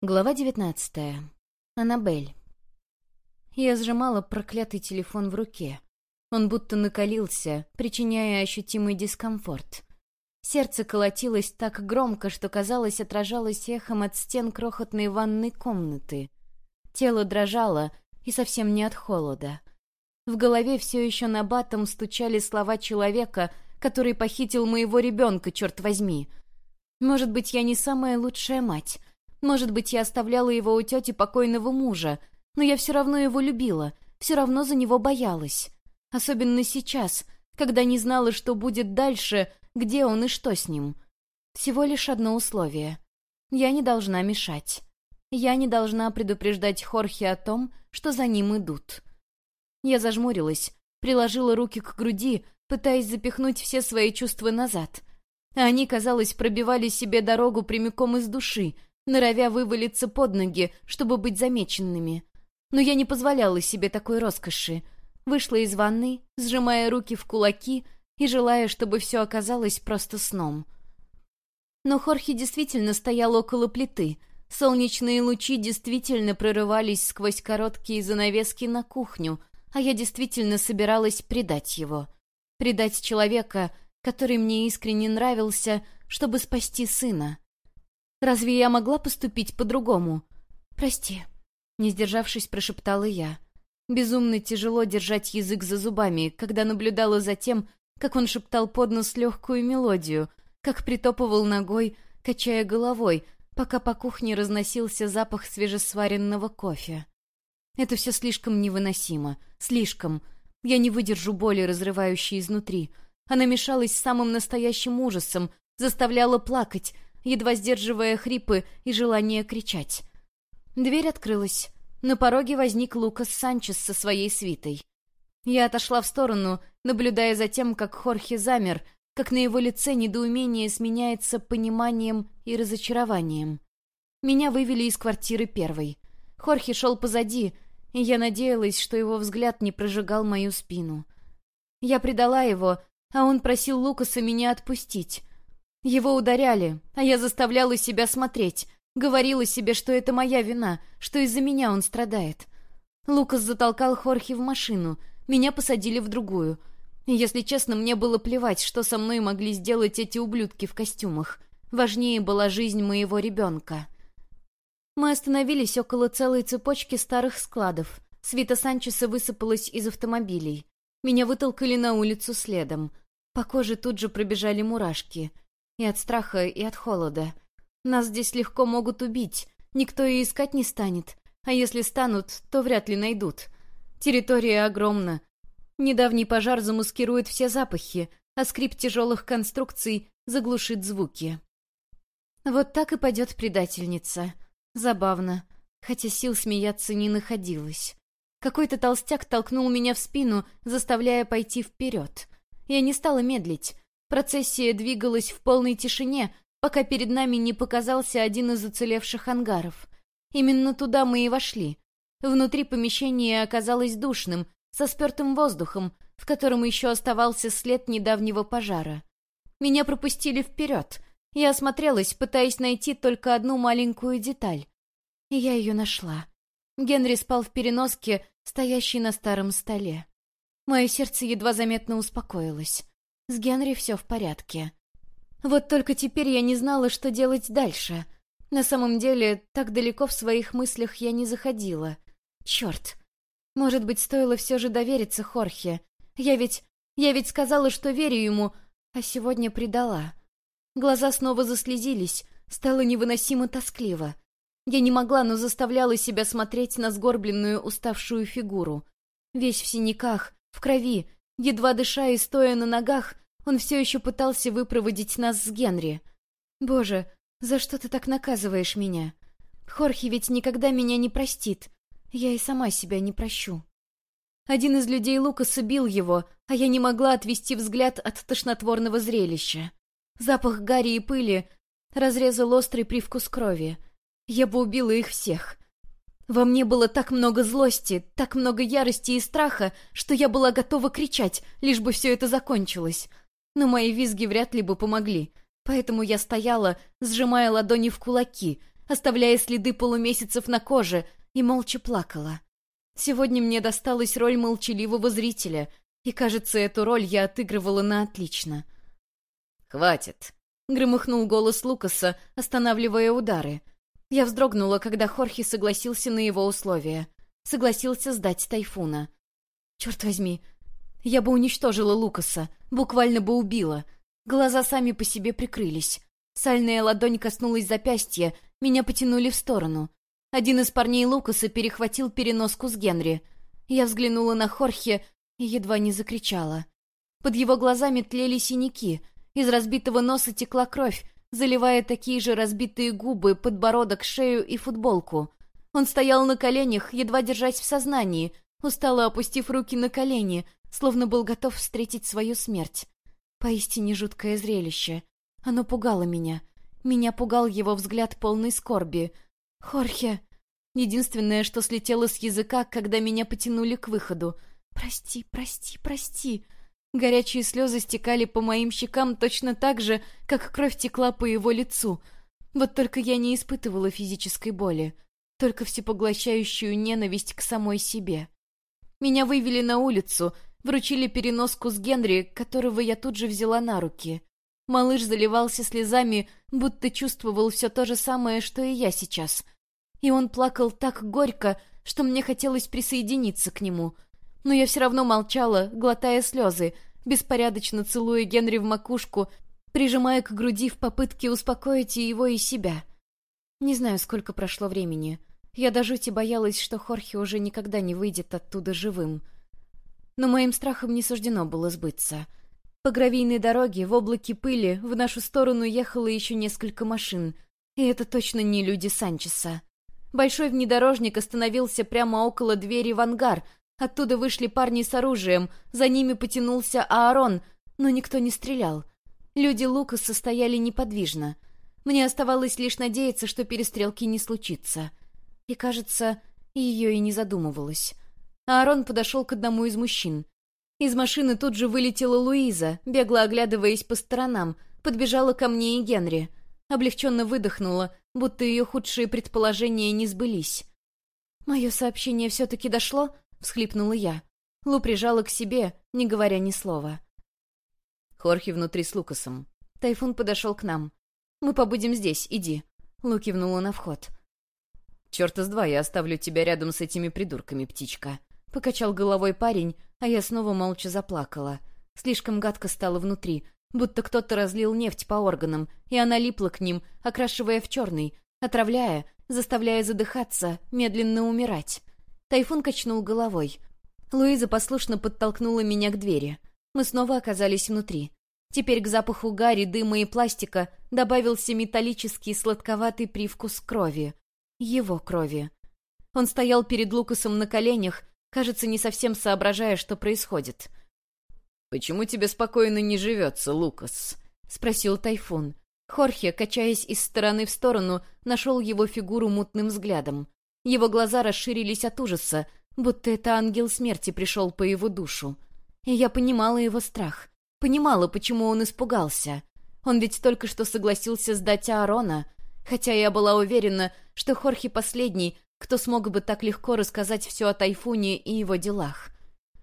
Глава девятнадцатая. Аннабель. Я сжимала проклятый телефон в руке. Он будто накалился, причиняя ощутимый дискомфорт. Сердце колотилось так громко, что, казалось, отражалось эхом от стен крохотной ванной комнаты. Тело дрожало, и совсем не от холода. В голове все еще на батом стучали слова человека, который похитил моего ребенка, черт возьми. Может быть, я не самая лучшая мать, может быть, я оставляла его у тети покойного мужа, но я все равно его любила, все равно за него боялась. Особенно сейчас, когда не знала, что будет дальше, где он и что с ним. Всего лишь одно условие. Я не должна мешать. Я не должна предупреждать Хорхе о том, что за ним идут. Я зажмурилась, приложила руки к груди, пытаясь запихнуть все свои чувства назад. А они, казалось, пробивали себе дорогу прямиком из души — норовя вывалиться под ноги, чтобы быть замеченными. Но я не позволяла себе такой роскоши. Вышла из ванны, сжимая руки в кулаки и желая, чтобы все оказалось просто сном. Но Хорхе действительно стоял около плиты. Солнечные лучи действительно прорывались сквозь короткие занавески на кухню, а я действительно собиралась предать его. Предать человека, который мне искренне нравился, чтобы спасти сына. Разве я могла поступить по-другому? Прости. Не сдержавшись, прошептала я. Безумно тяжело держать язык за зубами, когда наблюдала за тем, как он шептал под нос легкую мелодию, как притопывал ногой, качая головой, пока по кухне разносился запах свежесваренного кофе. Это все слишком невыносимо. Слишком. Я не выдержу боли, разрывающей изнутри. Она мешалась с самым настоящим ужасом, заставляла плакать, едва сдерживая хрипы и желание кричать. Дверь открылась. На пороге возник Лукас Санчес со своей свитой. Я отошла в сторону, наблюдая за тем, как Хорхе замер, как на его лице недоумение сменяется пониманием и разочарованием. Меня вывели из квартиры первой. Хорхе шел позади, и я надеялась, что его взгляд не прожигал мою спину. Я предала его, а он просил Лукаса меня отпустить. Его ударяли, а я заставляла себя смотреть, говорила себе, что это моя вина, что из-за меня он страдает. Лукас затолкал Хорхе в машину, меня посадили в другую. Если честно, мне было плевать, что со мной могли сделать эти ублюдки в костюмах. Важнее была жизнь моего ребенка. Мы остановились около целой цепочки старых складов. Свита Санчеса высыпалась из автомобилей. Меня вытолкали на улицу следом. По коже тут же пробежали мурашки — и от страха, и от холода. Нас здесь легко могут убить. Никто и искать не станет. А если станут, то вряд ли найдут. Территория огромна. Недавний пожар замаскирует все запахи, а скрип тяжелых конструкций заглушит звуки. Вот так и пойдет предательница. Забавно, хотя сил смеяться не находилось. Какой-то толстяк толкнул меня в спину, заставляя пойти вперед. Я не стала медлить. Процессия двигалась в полной тишине, пока перед нами не показался один из уцелевших ангаров. Именно туда мы и вошли. Внутри помещение оказалось душным, со спертым воздухом, в котором еще оставался след недавнего пожара. Меня пропустили вперед. Я осмотрелась, пытаясь найти только одну маленькую деталь. И я ее нашла. Генри спал в переноске, стоящей на старом столе. Мое сердце едва заметно успокоилось. С Генри все в порядке. Вот только теперь я не знала, что делать дальше. На самом деле, так далеко в своих мыслях я не заходила. Черт. Может быть, стоило все же довериться Хорхе. Я ведь... Я ведь сказала, что верю ему, а сегодня предала. Глаза снова заслезились, стало невыносимо тоскливо. Я не могла, но заставляла себя смотреть на сгорбленную, уставшую фигуру. Весь в синяках, в крови, Едва дыша и стоя на ногах, он все еще пытался выпроводить нас с Генри. «Боже, за что ты так наказываешь меня? Хорхе ведь никогда меня не простит. Я и сама себя не прощу». Один из людей Лукаса бил его, а я не могла отвести взгляд от тошнотворного зрелища. Запах гари и пыли разрезал острый привкус крови. Я бы убила их всех. Во мне было так много злости, так много ярости и страха, что я была готова кричать, лишь бы все это закончилось. Но мои визги вряд ли бы помогли, поэтому я стояла, сжимая ладони в кулаки, оставляя следы полумесяцев на коже, и молча плакала. Сегодня мне досталась роль молчаливого зрителя, и, кажется, эту роль я отыгрывала на отлично. «Хватит!» — громыхнул голос Лукаса, останавливая удары. Я вздрогнула, когда Хорхе согласился на его условия. Согласился сдать Тайфуна. Черт возьми, я бы уничтожила Лукаса, буквально бы убила. Глаза сами по себе прикрылись. Сальная ладонь коснулась запястья, меня потянули в сторону. Один из парней Лукаса перехватил переноску с Генри. Я взглянула на Хорхе и едва не закричала. Под его глазами тлели синяки, из разбитого носа текла кровь, заливая такие же разбитые губы, подбородок, шею и футболку. Он стоял на коленях, едва держась в сознании, устало опустив руки на колени, словно был готов встретить свою смерть. Поистине жуткое зрелище. Оно пугало меня. Меня пугал его взгляд полный скорби. «Хорхе!» Единственное, что слетело с языка, когда меня потянули к выходу. «Прости, прости, прости!» Горячие слезы стекали по моим щекам точно так же, как кровь текла по его лицу. Вот только я не испытывала физической боли, только всепоглощающую ненависть к самой себе. Меня вывели на улицу, вручили переноску с Генри, которого я тут же взяла на руки. Малыш заливался слезами, будто чувствовал все то же самое, что и я сейчас. И он плакал так горько, что мне хотелось присоединиться к нему. Но я все равно молчала, глотая слезы, беспорядочно целуя Генри в макушку, прижимая к груди в попытке успокоить и его, и себя. Не знаю, сколько прошло времени. Я до жути боялась, что Хорхе уже никогда не выйдет оттуда живым. Но моим страхом не суждено было сбыться — по гравийной дороге в облаке пыли в нашу сторону ехало еще несколько машин. И это точно не люди Санчеса. Большой внедорожник остановился прямо около двери в ангар. Оттуда вышли парни с оружием, за ними потянулся Аарон, но никто не стрелял. Люди Лукаса стояли неподвижно. Мне оставалось лишь надеяться, что перестрелки не случится. И, кажется, ее и не задумывалось. Аарон подошел к одному из мужчин — из машины тут же вылетела Луиза, бегло оглядываясь по сторонам, подбежала ко мне и Генри. Облегченно выдохнула, будто ее худшие предположения не сбылись. «Мое сообщение все-таки дошло?» — всхлипнула я. Лу прижала к себе, не говоря ни слова. Хорхе внутри с Лукасом. Тайфун подошел к нам. «Мы побудем здесь, иди». Лу кивнула на вход. «Черта с два, я оставлю тебя рядом с этими придурками, птичка». Покачал головой парень, а я снова молча заплакала. Слишком гадко стало внутри, будто кто-то разлил нефть по органам, и она липла к ним, окрашивая в черный, отравляя, заставляя задыхаться, медленно умирать. Тайфун качнул головой. Луиза послушно подтолкнула меня к двери. Мы снова оказались внутри. Теперь к запаху гари, дыма и пластика добавился металлический сладковатый привкус крови. Его крови. Он стоял перед Лукасом на коленях, кажется, не совсем соображая, что происходит. «Почему тебе спокойно не живется, Лукас?» — спросил Тайфун. Хорхе, качаясь из стороны в сторону, нашел его фигуру мутным взглядом. Его глаза расширились от ужаса, будто это ангел смерти пришел по его душу. И я понимала его страх. Понимала, почему он испугался. Он ведь только что согласился сдать Аарона, хотя я была уверена, что Хорхе последний, кто смог бы так легко рассказать все о Тайфуне и его делах?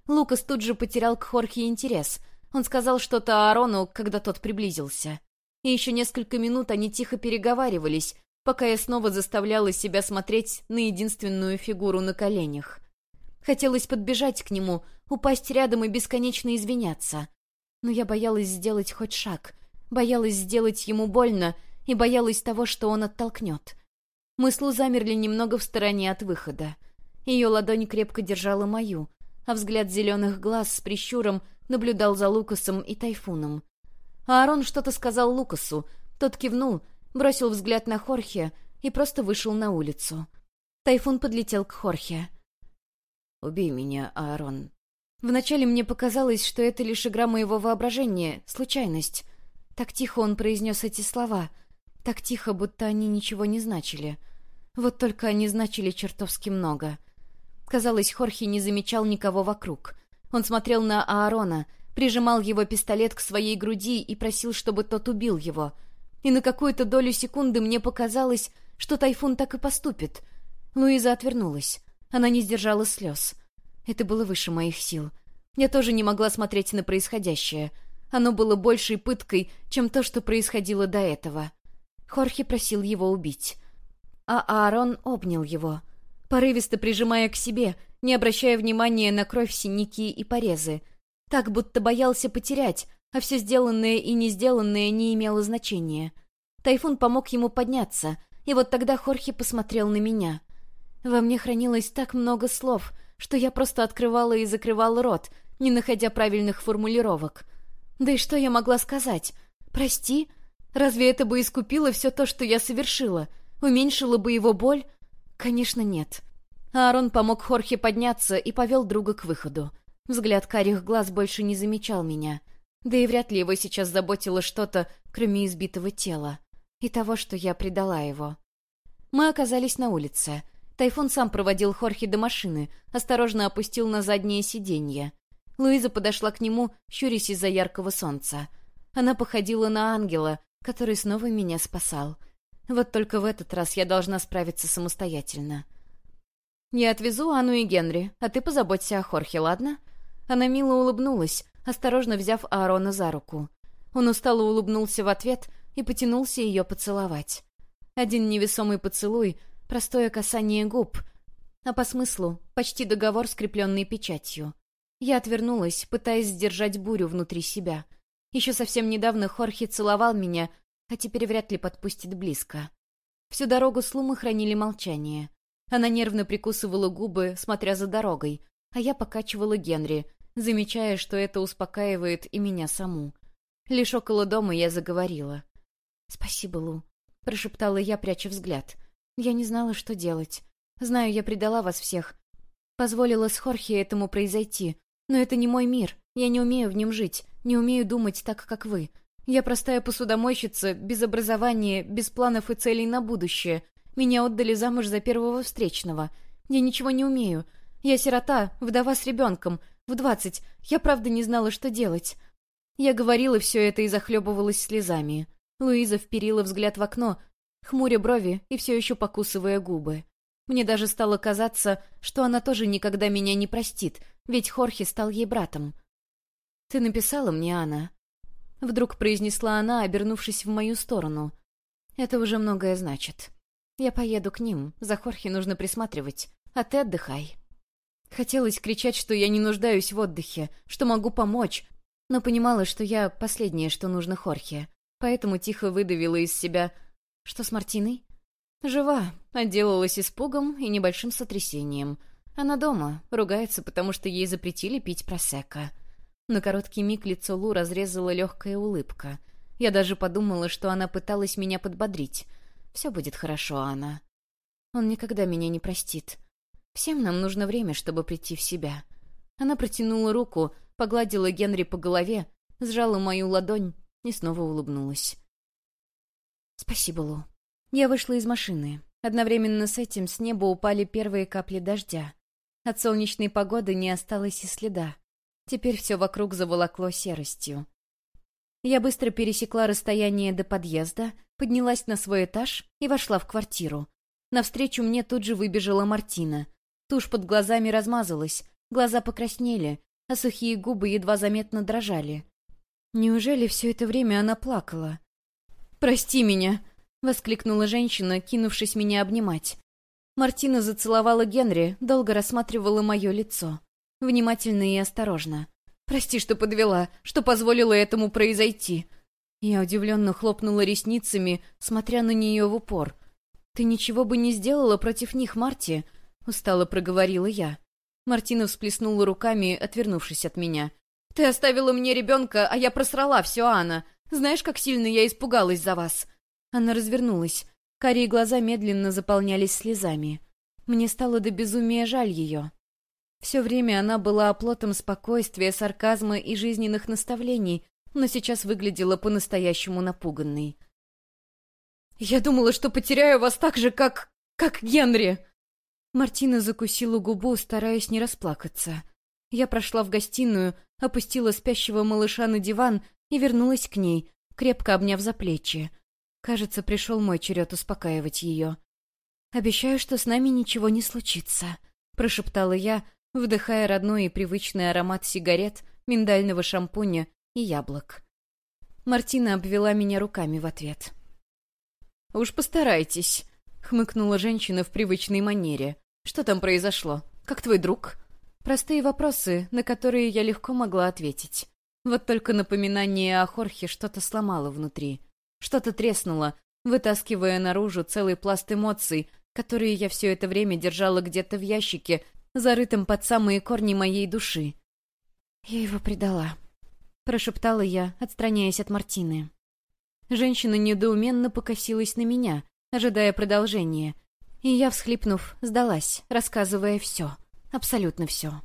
Лукас тут же потерял к Хорхе интерес. Он сказал что-то Аарону, когда тот приблизился. И еще несколько минут они тихо переговаривались, пока я снова заставляла себя смотреть на единственную фигуру на коленях. Хотелось подбежать к нему, упасть рядом и бесконечно извиняться. Но я боялась сделать хоть шаг, боялась сделать ему больно и боялась того, что он оттолкнет. Мы с Лу замерли немного в стороне от выхода. Ее ладонь крепко держала мою, а взгляд зеленых глаз с прищуром наблюдал за Лукасом и Тайфуном. Аарон что-то сказал Лукасу, тот кивнул, бросил взгляд на Хорхе и просто вышел на улицу. Тайфун подлетел к Хорхе. «Убей меня, Аарон». Вначале мне показалось, что это лишь игра моего воображения, случайность. Так тихо он произнес эти слова — так тихо, будто они ничего не значили. Вот только они значили чертовски много. Казалось, Хорхе не замечал никого вокруг. Он смотрел на Аарона, прижимал его пистолет к своей груди и просил, чтобы тот убил его. И на какую-то долю секунды мне показалось, что Тайфун так и поступит. Луиза отвернулась. Она не сдержала слез. Это было выше моих сил. Я тоже не могла смотреть на происходящее. Оно было большей пыткой, чем то, что происходило до этого. Хорхе просил его убить. А Аарон обнял его, порывисто прижимая к себе, не обращая внимания на кровь, синяки и порезы. Так, будто боялся потерять, а все сделанное и не сделанное не имело значения. Тайфун помог ему подняться, и вот тогда Хорхе посмотрел на меня. Во мне хранилось так много слов, что я просто открывала и закрывала рот, не находя правильных формулировок. Да и что я могла сказать? «Прости?» Разве это бы искупило все то, что я совершила? Уменьшило бы его боль? Конечно, нет. Аарон помог Хорхе подняться и повел друга к выходу. Взгляд карих глаз больше не замечал меня. Да и вряд ли его сейчас заботило что-то, кроме избитого тела. И того, что я предала его. Мы оказались на улице. Тайфун сам проводил Хорхе до машины, осторожно опустил на заднее сиденье. Луиза подошла к нему, щурясь из-за яркого солнца. Она походила на ангела, который снова меня спасал. Вот только в этот раз я должна справиться самостоятельно. «Я отвезу Анну и Генри, а ты позаботься о Хорхе, ладно?» Она мило улыбнулась, осторожно взяв Аарона за руку. Он устало улыбнулся в ответ и потянулся ее поцеловать. Один невесомый поцелуй, простое касание губ, а по смыслу почти договор, скрепленный печатью. Я отвернулась, пытаясь сдержать бурю внутри себя. Еще совсем недавно Хорхе целовал меня, а теперь вряд ли подпустит близко. Всю дорогу с Лумы хранили молчание. Она нервно прикусывала губы, смотря за дорогой, а я покачивала Генри, замечая, что это успокаивает и меня саму. Лишь около дома я заговорила. «Спасибо, Лу», — прошептала я, пряча взгляд. «Я не знала, что делать. Знаю, я предала вас всех. Позволила с Хорхе этому произойти. Но это не мой мир. Я не умею в нем жить. Не умею думать так, как вы. Я простая посудомойщица, без образования, без планов и целей на будущее. Меня отдали замуж за первого встречного. Я ничего не умею. Я сирота, вдова с ребенком. В двадцать. Я правда не знала, что делать. Я говорила все это и захлебывалась слезами. Луиза вперила взгляд в окно, хмуря брови и все еще покусывая губы. Мне даже стало казаться, что она тоже никогда меня не простит, ведь Хорхе стал ей братом. «Ты написала мне, Анна?» Вдруг произнесла она, обернувшись в мою сторону. «Это уже многое значит. Я поеду к ним, за Хорхе нужно присматривать, а ты отдыхай». Хотелось кричать, что я не нуждаюсь в отдыхе, что могу помочь, но понимала, что я последнее, что нужно Хорхе, поэтому тихо выдавила из себя «Что с Мартиной?» «Жива», отделалась испугом и небольшим сотрясением. Она дома, ругается, потому что ей запретили пить просекко. На короткий миг лицо Лу разрезала легкая улыбка. Я даже подумала, что она пыталась меня подбодрить. «Все будет хорошо, Анна». Он никогда меня не простит. Всем нам нужно время, чтобы прийти в себя. Она протянула руку, погладила Генри по голове, сжала мою ладонь и снова улыбнулась. «Спасибо, Лу». Я вышла из машины. Одновременно с этим с неба упали первые капли дождя. От солнечной погоды не осталось и следа. Теперь все вокруг заволокло серостью. Я быстро пересекла расстояние до подъезда, поднялась на свой этаж и вошла в квартиру. Навстречу мне тут же выбежала Мартина. Тушь под глазами размазалась, глаза покраснели, а сухие губы едва заметно дрожали. Неужели все это время она плакала? «Прости меня!» — воскликнула женщина, кинувшись меня обнимать. Мартина зацеловала Генри, долго рассматривала мое лицо. Внимательно и осторожно. «Прости, что подвела, что позволила этому произойти». Я удивленно хлопнула ресницами, смотря на нее в упор. «Ты ничего бы не сделала против них, Марти?» — устало проговорила я. Мартина всплеснула руками, отвернувшись от меня. «Ты оставила мне ребенка, а я просрала все, Анна. Знаешь, как сильно я испугалась за вас?» Она развернулась. Карие глаза медленно заполнялись слезами. Мне стало до безумия жаль ее. Все время она была оплотом спокойствия, сарказма и жизненных наставлений, но сейчас выглядела по-настоящему напуганной. «Я думала, что потеряю вас так же, как... как Генри!» Мартина закусила губу, стараясь не расплакаться. Я прошла в гостиную, опустила спящего малыша на диван и вернулась к ней, крепко обняв за плечи. Кажется, пришел мой черед успокаивать ее. «Обещаю, что с нами ничего не случится», — прошептала я, вдыхая родной и привычный аромат сигарет, миндального шампуня и яблок. Мартина обвела меня руками в ответ. «Уж постарайтесь», — хмыкнула женщина в привычной манере. «Что там произошло? Как твой друг?» Простые вопросы, на которые я легко могла ответить. Вот только напоминание о Хорхе что-то сломало внутри. Что-то треснуло, вытаскивая наружу целый пласт эмоций, которые я все это время держала где-то в ящике, зарытым под самые корни моей души. «Я его предала», — прошептала я, отстраняясь от Мартины. Женщина недоуменно покосилась на меня, ожидая продолжения, и я, всхлипнув, сдалась, рассказывая все. Абсолютно все.